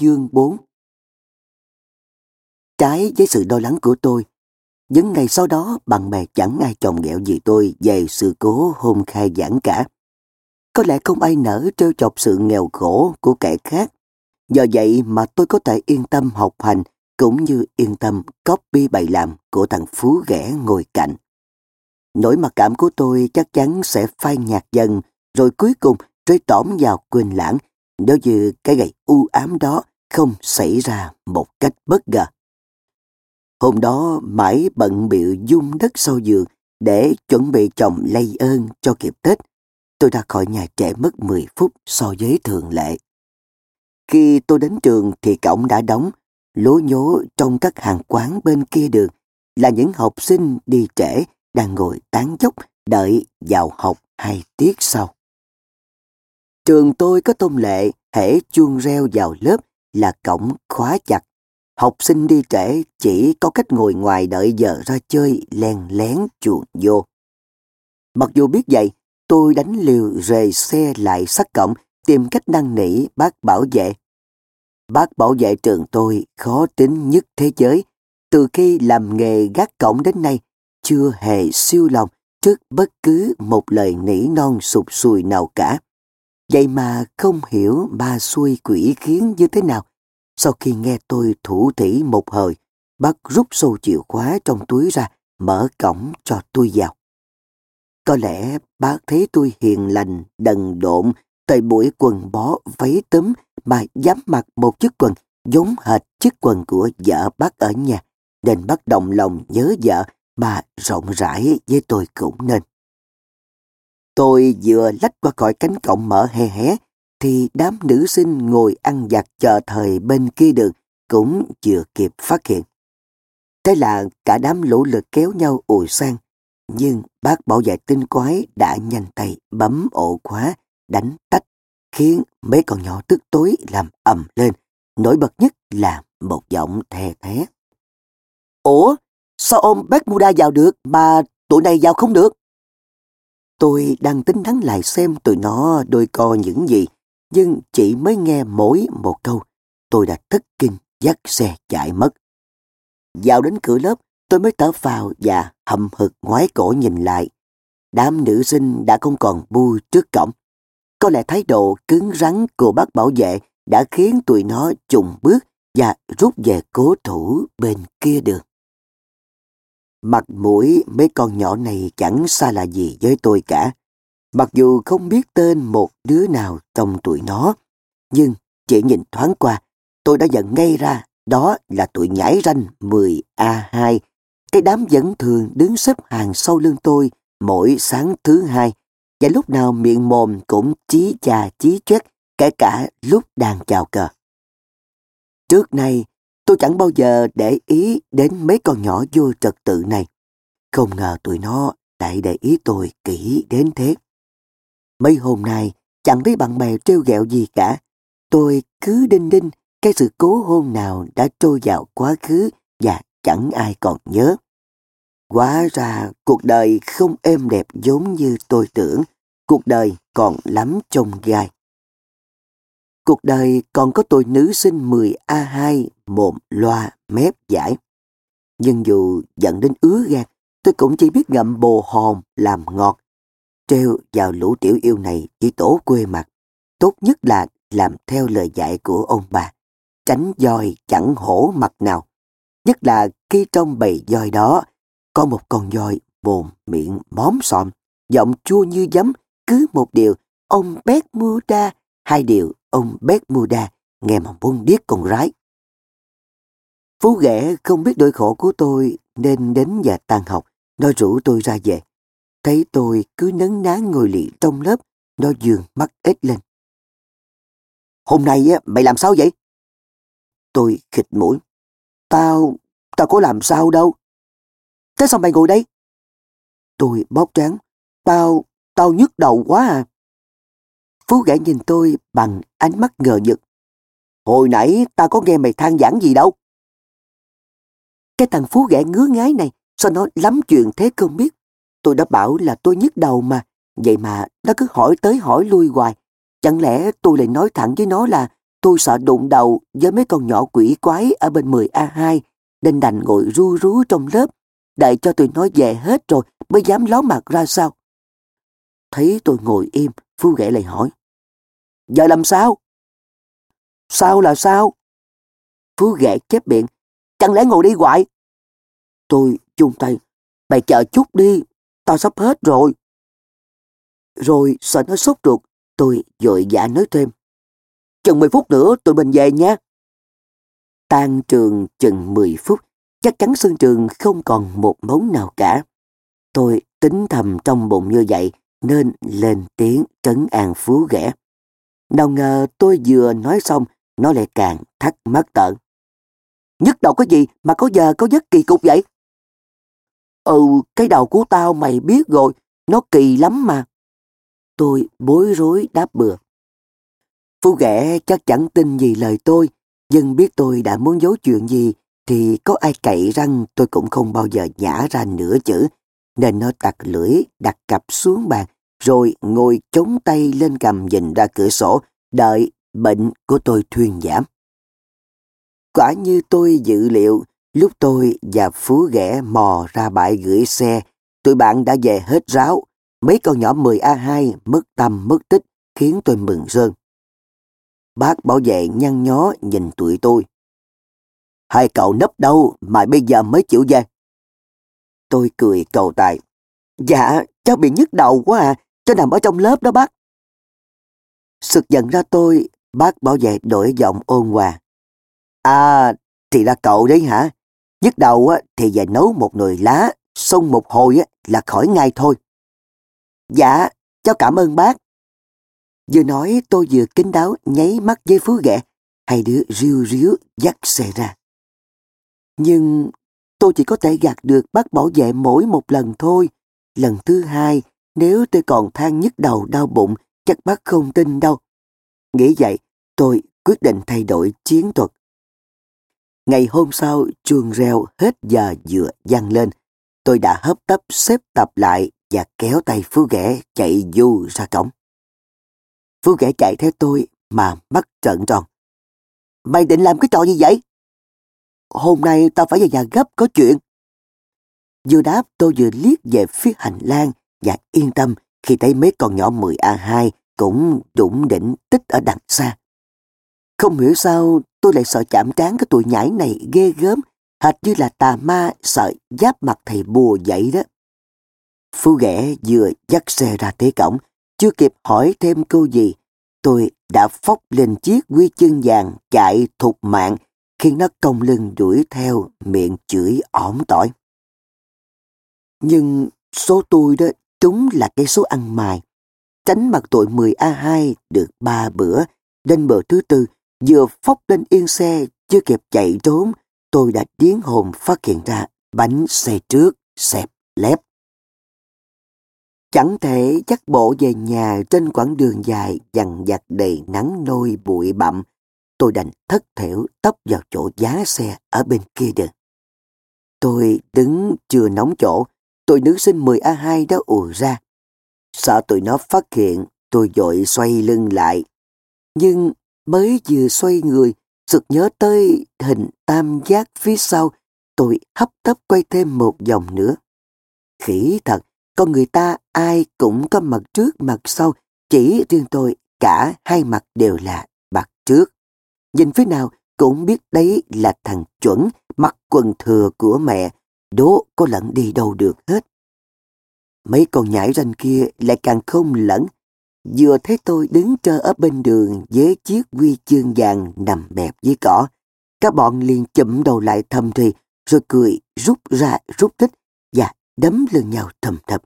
chương 4 Trái với sự lo lắng của tôi, những ngày sau đó bạn bè chẳng ai chồng ghẹo gì tôi về sự cố hôn khai giảng cả. Có lẽ không ai nỡ trêu chọc sự nghèo khổ của kẻ khác. Do vậy mà tôi có thể yên tâm học hành cũng như yên tâm copy bài làm của thằng Phú ghẻ ngồi cạnh. Nỗi mặc cảm của tôi chắc chắn sẽ phai nhạt dần rồi cuối cùng rơi tỏm vào quên lãng nếu như cái gậy u ám đó không xảy ra một cách bất ngờ. Hôm đó mãi bận bịu dung đất sau giường để chuẩn bị trồng lây ơn cho kịp Tết. Tôi ra khỏi nhà trễ mất 10 phút so với thường lệ. Khi tôi đến trường thì cổng đã đóng, lố nhố trong các hàng quán bên kia đường là những học sinh đi trễ đang ngồi tán dốc đợi vào học hai tiết sau. Trường tôi có tôn lệ hễ chuông reo vào lớp là cổng khóa chặt. Học sinh đi trễ chỉ có cách ngồi ngoài đợi giờ ra chơi len lén chuồn vô. Mặc dù biết vậy, tôi đánh liều rề xe lại sát cổng tìm cách năn nỉ bác bảo vệ. Bác bảo vệ trường tôi khó tính nhất thế giới. Từ khi làm nghề gác cổng đến nay, chưa hề siêu lòng trước bất cứ một lời nỉ non sụp sùi nào cả. Vậy mà không hiểu ba xuôi quỷ khiến như thế nào. Sau khi nghe tôi thủ thỉ một hồi, bác rút sâu chìa khóa trong túi ra, mở cổng cho tôi vào. Có lẽ bác thấy tôi hiền lành, đần độn, thời buổi quần bó váy tấm mà dám mặc một chiếc quần giống hệt chiếc quần của vợ bác ở nhà, nên bác đồng lòng nhớ vợ mà rộng rãi với tôi cũng nên. Tôi vừa lách qua khỏi cánh cổng mở hé hé, thì đám nữ sinh ngồi ăn giặt chờ thời bên kia đường cũng chưa kịp phát hiện. Thế là cả đám lũ lực kéo nhau ùi sang, nhưng bác bảo vệ tinh quái đã nhanh tay bấm ổ khóa, đánh tách, khiến mấy con nhỏ tức tối làm ầm lên, nổi bật nhất là một giọng thè thé. Ủa, sao ông Bermuda vào được mà tụi này vào không được? Tôi đang tính đắn lại xem tụi nó đôi co những gì, nhưng chỉ mới nghe mỗi một câu, tôi đã thất kinh dắt xe chạy mất. Vào đến cửa lớp, tôi mới thở vào và hậm hực ngoái cổ nhìn lại. Đám nữ sinh đã không còn bu trước cổng. Có lẽ thái độ cứng rắn của bác bảo vệ đã khiến tụi nó trùng bước và rút về cố thủ bên kia đường. Mặt mũi mấy con nhỏ này chẳng xa là gì với tôi cả. Mặc dù không biết tên một đứa nào trong tụi nó, nhưng chỉ nhìn thoáng qua, tôi đã nhận ngay ra đó là tụi nhảy ranh 10A2, cái đám vẫn thường đứng xếp hàng sau lưng tôi mỗi sáng thứ hai, và lúc nào miệng mồm cũng chí chà chí chét, kể cả lúc đang chào cờ. Trước nay, tôi chẳng bao giờ để ý đến mấy con nhỏ vô trật tự này. Không ngờ tụi nó lại để ý tôi kỹ đến thế. Mấy hôm nay, chẳng thấy bạn bè trêu ghẹo gì cả. Tôi cứ đinh đinh cái sự cố hôn nào đã trôi vào quá khứ và chẳng ai còn nhớ. Quá ra cuộc đời không êm đẹp giống như tôi tưởng, cuộc đời còn lắm trông gai. Cuộc đời còn có tôi nữ sinh 10A2 mồm loa mép giải. Nhưng dù dẫn đến ứa gan, tôi cũng chỉ biết ngậm bồ hòn làm ngọt. Treo vào lũ tiểu yêu này chỉ tổ quê mặt. Tốt nhất là làm theo lời dạy của ông bà. Tránh dòi chẳng hổ mặt nào. Nhất là khi trong bầy dòi đó có một con dòi bồn miệng móm xòm, giọng chua như giấm, cứ một điều ông Bermuda, hai điều ông Bermuda nghe mà muốn điếc con rái. Phú ghẻ không biết đôi khổ của tôi nên đến giờ tan học, nó rủ tôi ra về. Thấy tôi cứ nấn ná ngồi lì trong lớp, nó dường mắt ếch lên. Hôm nay á, mày làm sao vậy? Tôi khịt mũi. Tao, tao có làm sao đâu. Thế sao mày ngồi đây? Tôi bóp trán. Tao, tao nhức đầu quá à. Phú Gã nhìn tôi bằng ánh mắt ngờ vực. Hồi nãy ta có nghe mày than giảng gì đâu. Cái thằng Phú Gã ngứa ngái này, sao nó lắm chuyện thế không biết. Tôi đã bảo là tôi nhức đầu mà, vậy mà nó cứ hỏi tới hỏi lui hoài. Chẳng lẽ tôi lại nói thẳng với nó là tôi sợ đụng đầu với mấy con nhỏ quỷ quái ở bên 10A2 nên đành ngồi ru rú trong lớp đợi cho tụi nó về hết rồi mới dám ló mặt ra sao. Thấy tôi ngồi im, Phú ghẻ lại hỏi. Giờ làm sao? Sao là sao? Phú ghẻ chép miệng. Chẳng lẽ ngồi đi hoài? Tôi chung tay. Mày chờ chút đi, tao sắp hết rồi. Rồi sợ nó sốt ruột, tôi dội dã nói thêm. Chừng 10 phút nữa tụi mình về nha. Tan trường chừng 10 phút, chắc chắn sân trường không còn một món nào cả. Tôi tính thầm trong bụng như vậy nên lên tiếng trấn an phú ghẻ. Nào ngờ tôi vừa nói xong, nó lại càng thắc mắc tợn. Nhức đầu có gì mà có giờ có giấc kỳ cục vậy? Ừ, cái đầu của tao mày biết rồi, nó kỳ lắm mà. Tôi bối rối đáp bừa. Phú ghẻ chắc chẳng tin gì lời tôi, nhưng biết tôi đã muốn giấu chuyện gì thì có ai cậy răng tôi cũng không bao giờ nhả ra nửa chữ, nên nó tặc lưỡi đặt cặp xuống bàn rồi ngồi chống tay lên cầm nhìn ra cửa sổ đợi bệnh của tôi thuyên giảm. Quả như tôi dự liệu, lúc tôi và Phú ghẻ mò ra bãi gửi xe, tụi bạn đã về hết ráo, mấy con nhỏ 10A2 mất tâm mất tích khiến tôi mừng rơn. Bác bảo vệ nhăn nhó nhìn tụi tôi. Hai cậu nấp đâu mà bây giờ mới chịu về? Tôi cười cầu tài. Dạ, cháu bị nhức đầu quá à, cháu nằm ở trong lớp đó bác. Sực giận ra tôi, bác bảo vệ đổi giọng ôn hòa. À, thì là cậu đấy hả? nhất đầu á, thì về nấu một nồi lá, xông một hồi á, là khỏi ngay thôi. Dạ, cháu cảm ơn bác. Vừa nói tôi vừa kính đáo nháy mắt với Phú ghẹ, hai đứa riu riu dắt xe ra. Nhưng tôi chỉ có thể gạt được bác bảo vệ mỗi một lần thôi. Lần thứ hai, nếu tôi còn than nhức đầu đau bụng, chắc bác không tin đâu. Nghĩ vậy, tôi quyết định thay đổi chiến thuật. Ngày hôm sau, chuông reo hết giờ dựa vang lên. Tôi đã hấp tấp xếp tập lại và kéo tay Phú Ghẻ chạy du ra cổng. Phú Ghẻ chạy theo tôi mà mắt trợn tròn. Mày định làm cái trò gì vậy? Hôm nay tao phải về nhà gấp có chuyện. Vừa đáp tôi vừa liếc về phía hành lang và yên tâm khi thấy mấy con nhỏ 10A2 cũng đủng đỉnh tích ở đằng xa. Không hiểu sao tôi lại sợ chạm trán cái tụi nhảy này ghê gớm, hệt như là tà ma sợ giáp mặt thầy bùa vậy đó. Phu ghẻ vừa dắt xe ra tới cổng, chưa kịp hỏi thêm câu gì, tôi đã phóc lên chiếc quy chân vàng chạy thục mạng khi nó cong lưng đuổi theo miệng chửi ỏm tỏi. Nhưng số tôi đó chúng là cái số ăn mài. Tránh mặt tội 10A2 được ba bữa, đến bữa thứ tư vừa phóc lên yên xe chưa kịp chạy trốn, tôi đã điến hồn phát hiện ra bánh xe trước xẹp lép. Chẳng thể chắc bộ về nhà trên quãng đường dài dằn dặt đầy nắng nôi bụi bặm, tôi đành thất thểu tấp vào chỗ giá xe ở bên kia đường. Tôi đứng chưa nóng chỗ, tôi nữ sinh 10A2 đã ùa ra. Sợ tụi nó phát hiện, tôi dội xoay lưng lại. Nhưng mới vừa xoay người, sực nhớ tới hình tam giác phía sau, tôi hấp tấp quay thêm một vòng nữa. Khỉ thật, con người ta ai cũng có mặt trước mặt sau, chỉ riêng tôi cả hai mặt đều là mặt trước. Nhìn phía nào cũng biết đấy là thằng chuẩn mặc quần thừa của mẹ, đố có lẫn đi đâu được hết. Mấy con nhảy ranh kia lại càng không lẫn. Vừa thấy tôi đứng trơ ở bên đường với chiếc huy chương vàng nằm bẹp dưới cỏ. Các bọn liền chụm đầu lại thầm thì rồi cười rút ra rút thích và đấm lưng nhau thầm thập.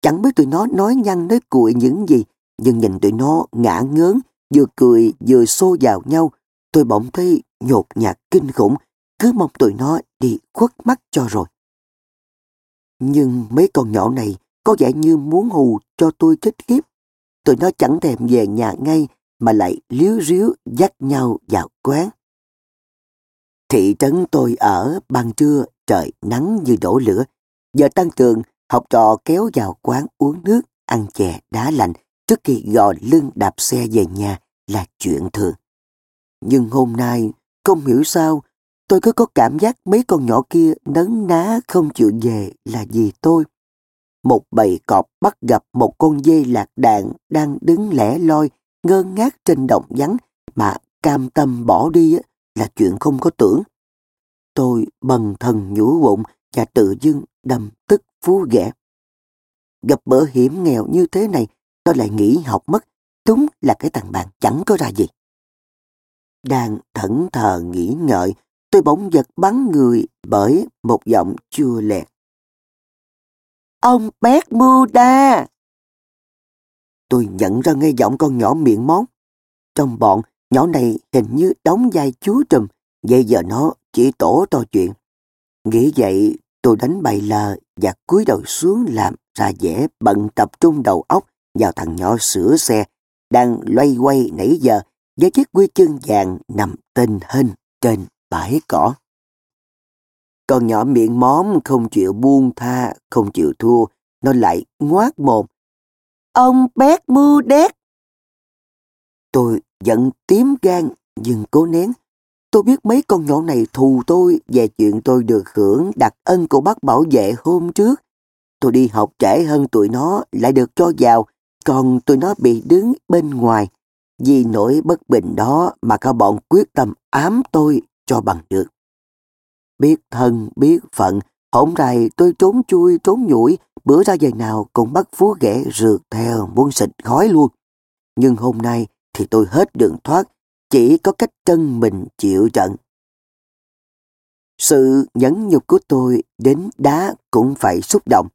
Chẳng biết tụi nó nói nhăn nói cuội những gì, nhưng nhìn tụi nó ngã ngớn, vừa cười vừa xô vào nhau, tôi bỗng thấy nhột nhạt kinh khủng, cứ mong tụi nó đi khuất mắt cho rồi. Nhưng mấy con nhỏ này có vẻ như muốn hù cho tôi chết khiếp. Tụi nó chẳng thèm về nhà ngay mà lại liếu ríu dắt nhau vào quán. Thị trấn tôi ở ban trưa trời nắng như đổ lửa. Giờ tăng trường, học trò kéo vào quán uống nước, ăn chè đá lạnh trước khi gò lưng đạp xe về nhà là chuyện thường. Nhưng hôm nay, không hiểu sao, tôi cứ có cảm giác mấy con nhỏ kia nấn ná không chịu về là vì tôi. Một bầy cọp bắt gặp một con dê lạc đàn đang đứng lẻ loi, ngơ ngác trên đồng vắng mà cam tâm bỏ đi là chuyện không có tưởng. Tôi bần thần nhũ bụng và tự dưng đầm tức phú ghẻ. Gặp bỡ hiểm nghèo như thế này, tôi lại nghĩ học mất, đúng là cái thằng bạn chẳng có ra gì. Đang thẫn thờ nghĩ ngợi, tôi bỗng giật bắn người bởi một giọng chua lẹt. Ông Bermuda! Tôi nhận ra ngay giọng con nhỏ miệng món. Trong bọn, nhỏ này hình như đóng vai chú trùm, vậy giờ nó chỉ tổ to chuyện. Nghĩ vậy, tôi đánh bày lờ và cúi đầu xuống làm ra vẻ bận tập trung đầu óc vào thằng nhỏ sửa xe đang loay quay nãy giờ với chiếc quy chân vàng nằm tên hình trên bãi cỏ. Con nhỏ miệng móm không chịu buông tha, không chịu thua, nó lại ngoác mồm. Ông bét mưu đét. Tôi giận tím gan nhưng cố nén. Tôi biết mấy con nhỏ này thù tôi về chuyện tôi được hưởng đặc ân của bác bảo vệ hôm trước. Tôi đi học trễ hơn tụi nó lại được cho vào, còn tụi nó bị đứng bên ngoài. Vì nỗi bất bình đó mà cả bọn quyết tâm ám tôi cho bằng được. Biết thân, biết phận, hổng rày tôi trốn chui, trốn nhủi, bữa ra giờ nào cũng bắt phú ghẻ rượt theo, muốn xịt khói luôn. Nhưng hôm nay thì tôi hết đường thoát, chỉ có cách chân mình chịu trận. Sự nhẫn nhục của tôi đến đá cũng phải xúc động.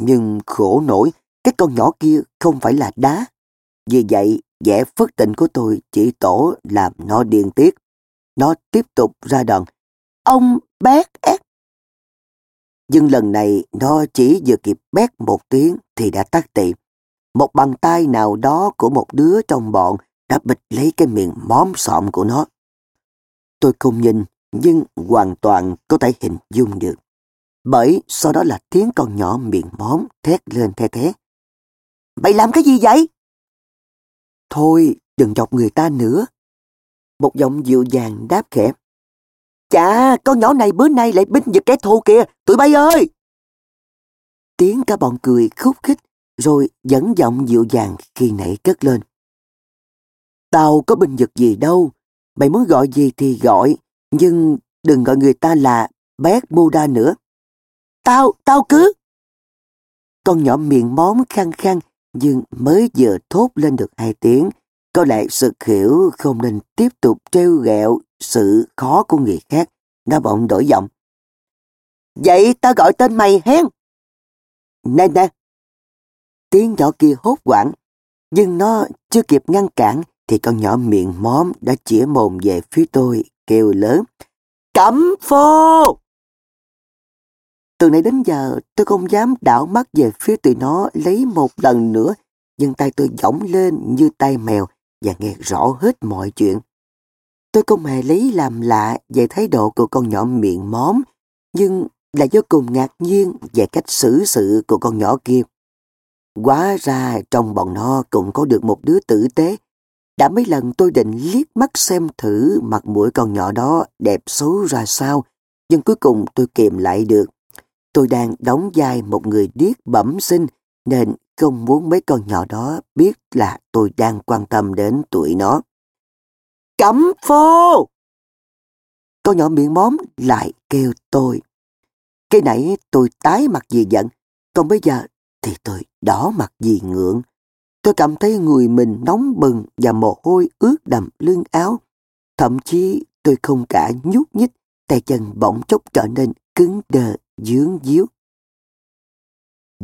Nhưng khổ nổi, cái con nhỏ kia không phải là đá. Vì vậy, vẻ phất tình của tôi chỉ tổ làm nó điên tiết. Nó tiếp tục ra đòn. Ông bét ép. Nhưng lần này nó chỉ vừa kịp bét một tiếng thì đã tắt tiệm Một bàn tay nào đó của một đứa trong bọn đã bịch lấy cái miệng móm sọm của nó. Tôi không nhìn, nhưng hoàn toàn có thể hình dung được. Bởi sau đó là tiếng con nhỏ miệng móm thét lên the thế. Mày làm cái gì vậy? Thôi, đừng chọc người ta nữa. Một giọng dịu dàng đáp khẽ. Chà, con nhỏ này bữa nay lại binh giật kẻ thù kìa, tụi bay ơi! Tiếng cả bọn cười khúc khích, rồi dẫn giọng dịu dàng khi nãy cất lên. Tao có binh giật gì đâu, mày muốn gọi gì thì gọi, nhưng đừng gọi người ta là Bét Buddha nữa. Tao, tao cứ... Con nhỏ miệng móm khăn khăn, nhưng mới vừa thốt lên được hai tiếng, có lẽ sự hiểu không nên tiếp tục treo gẹo sự khó của người khác. Nó bỗng đổi giọng. Vậy ta gọi tên mày hen. Nè nè. Tiếng nhỏ kia hốt quảng, nhưng nó chưa kịp ngăn cản thì con nhỏ miệng móm đã chĩa mồm về phía tôi, kêu lớn. Cẩm phô! Từ nãy đến giờ tôi không dám đảo mắt về phía tụi nó lấy một lần nữa, nhưng tay tôi giỏng lên như tay mèo và nghe rõ hết mọi chuyện. Tôi không hề lấy làm lạ về thái độ của con nhỏ miệng móm, nhưng là vô cùng ngạc nhiên về cách xử sự của con nhỏ kia. Quá ra trong bọn nó cũng có được một đứa tử tế. Đã mấy lần tôi định liếc mắt xem thử mặt mũi con nhỏ đó đẹp xấu ra sao, nhưng cuối cùng tôi kìm lại được. Tôi đang đóng vai một người điếc bẩm sinh nên không muốn mấy con nhỏ đó biết là tôi đang quan tâm đến tụi nó. Cấm phô! Con nhỏ miệng móm lại kêu tôi. Cái nãy tôi tái mặt vì giận, còn bây giờ thì tôi đỏ mặt vì ngượng. Tôi cảm thấy người mình nóng bừng và mồ hôi ướt đầm lưng áo. Thậm chí tôi không cả nhúc nhích, tay chân bỗng chốc trở nên cứng đờ, dướng díu.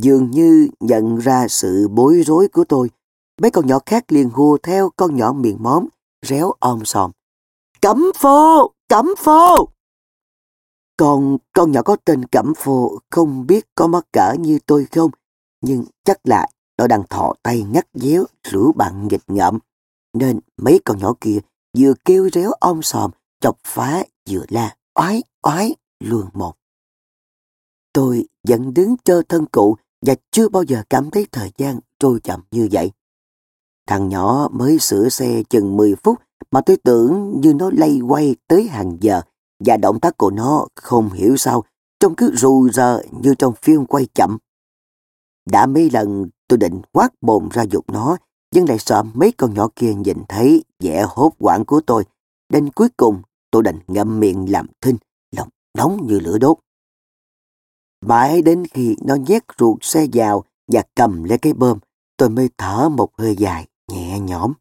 Dường như nhận ra sự bối rối của tôi, mấy con nhỏ khác liền hùa theo con nhỏ miệng móm, réo om sòm. Cẩm phô! Cẩm phô! Còn con nhỏ có tên Cẩm phô không biết có mắc cỡ như tôi không, nhưng chắc là nó đang thọ tay ngắt déo rủ bằng nghịch ngợm. Nên mấy con nhỏ kia vừa kêu réo om sòm, chọc phá vừa la oái oái luồn một. Tôi vẫn đứng trơ thân cụ và chưa bao giờ cảm thấy thời gian trôi chậm như vậy. Thằng nhỏ mới sửa xe chừng 10 phút mà tôi tưởng như nó lay quay tới hàng giờ và động tác của nó không hiểu sao trông cứ rù rờ như trong phim quay chậm. Đã mấy lần tôi định quát bồn ra dục nó nhưng lại sợ mấy con nhỏ kia nhìn thấy vẻ hốt hoảng của tôi. Đến cuối cùng tôi định ngậm miệng làm thinh, lòng nóng như lửa đốt. Mãi đến khi nó nhét ruột xe vào và cầm lấy cái bơm, tôi mới thở một hơi dài, nhẹ nhõm.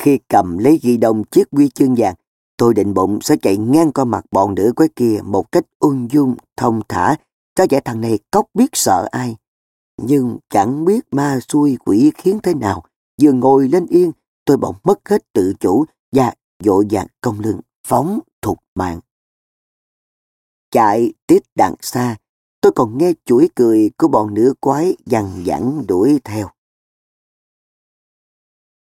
Khi cầm lấy ghi đông chiếc quy chương vàng, tôi định bụng sẽ chạy ngang qua mặt bọn nữ quái kia một cách ung dung, thông thả, cho vẻ thằng này cóc biết sợ ai. Nhưng chẳng biết ma xui quỷ khiến thế nào, vừa ngồi lên yên, tôi bỗng mất hết tự chủ và dội vàng công lưng, phóng thục mạng. Chạy tít đằng xa, tôi còn nghe chuỗi cười của bọn nữ quái dằn dẳng đuổi theo.